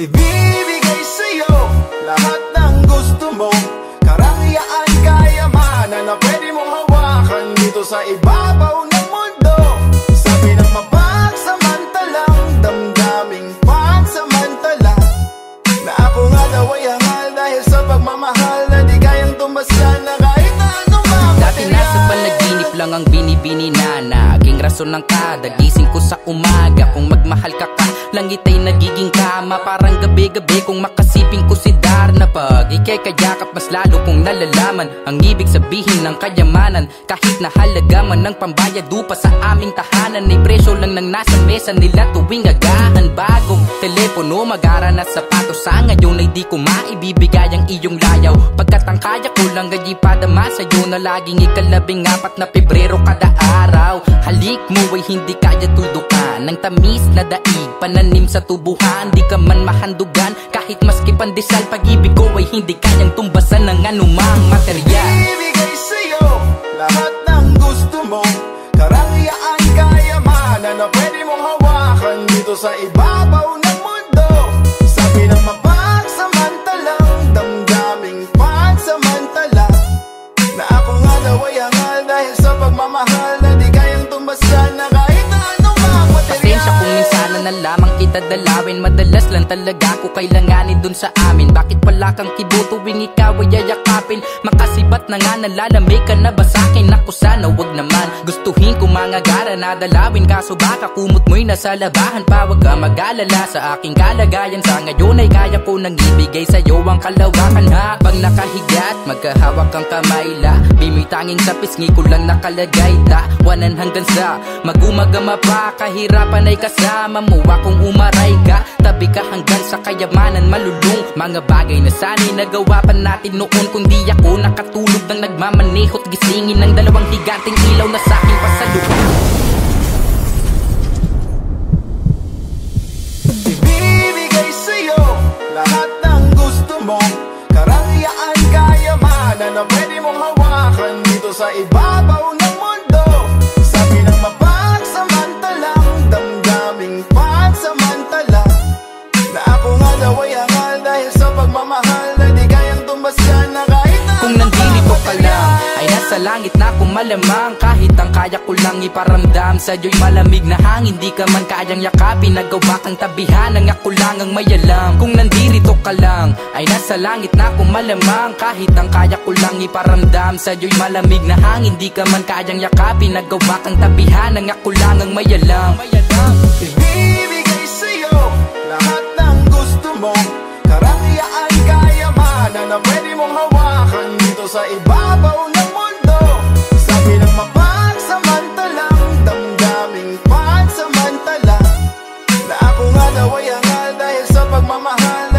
Ibibigay sa'yo lahat ng gusto mo. Karangyaan, kayamanan na pwede mong hawakan Dito sa ibabaw ng mundo. Sabi ng mapagsamantalang damdaming pansamantala. Na ako nga daw ay hangal dahil sa pagmamahal Na di kayang tumbasan na kahit na anumang Dati nasa panaginip lang ang binibini na rason ng kada. Gising ko sa umaga Kung magmahal ka ka, langit ay nagiging kama. Parang gabi-gabi kung makasiping ko si Darna. Pag ikay kayakap mas lalo kong nalalaman. Ang ibig sabihin ng kayamanan Kahit na halaga man ng pambayad upa sa aming tahanan. Ay presyo lang ng nasa mesa nila tuwing agahan. Bagong telepono, magara na sapatos. Sa ngayon ay di ko maibibigay ang iyong layaw. Pagkat ang kaya ko lang ay ipadama sa'yo Na laging ikalabing apat na Pebrero kada araw Halik mo ay hindi kaya tudukan Ng tamis na daig, pananim sa tubuhan. Di ka man mahandugan kahit maski pandesal Pag-ibig ko ay hindi kayang tumbasan ng anumang material Ibibigay sa'yo lahat ng gusto mo. Karangyaan, kayamanan na pwede mong hawakan Dito sa ibabaw ng mundo. Sabi ng mapagsamantalang damdaming pansamantala Na ako nga daw ay hangal dahil kita Madalas lang talaga ko kailanganin dun sa amin. Bakit wala kang kibo ikaw ay yayakapin? Makasibat na nga nalalamig ka na ba sa'kin Ako sana wag naman. Gustuhin ko mga gara na dalawin Kaso baka kumot mo'y nasa labahan pa. Wag ka mag-alala sa aking kalagayan. Sa ngayon ay kaya ko nang ibigay sa'yo ang kalawakan Habang nakahigat magkahawak ang kamay la. Bimoy tanging sa pisngi ko lang nakalagay Tawanan hanggang sa magumagama pa Kahirapan ay kasama mo. Akong umaray ka Tabi ka hanggang sa kayamanan malulung. Mga bagay na sana'y nagawa pa natin noon Kung di ako nakatulog ng nagmamanehot Gisingin ng dalawang higanting ilaw na sa aking pasalubong. Ibibigay sa'yo lahat ng gusto mo. Karangyaan, kayamanan na pwede mong hawakan Dito sa ibabaw ako nga daw ay hangal dahil sa pagmamahal Na di kayang tumbasan na kahit na Kung nandito ka lang Ay nasa langit na kung malamang. Kahit ang kaya ko lang iparamdam Sa'yo'y malamig na hangin Di ka man kayang yakapin. Nagawa kang tabihan Ang ako lang ang may alam. Kung nandito ka lang Ay nasa langit na kung malamang. Kahit ang kaya ko lang iparamdam Sa'yo'y malamig na hangin Di ka man kayang yakapin. Nagawa kang tabihan Ang ako lang ang may alam. Ibibigay sa ibabaw ng mundo. Sabi ng mapagsamantalang damdaming pansamantala Na ako nga daw ay hangal dahil sa pagmamahal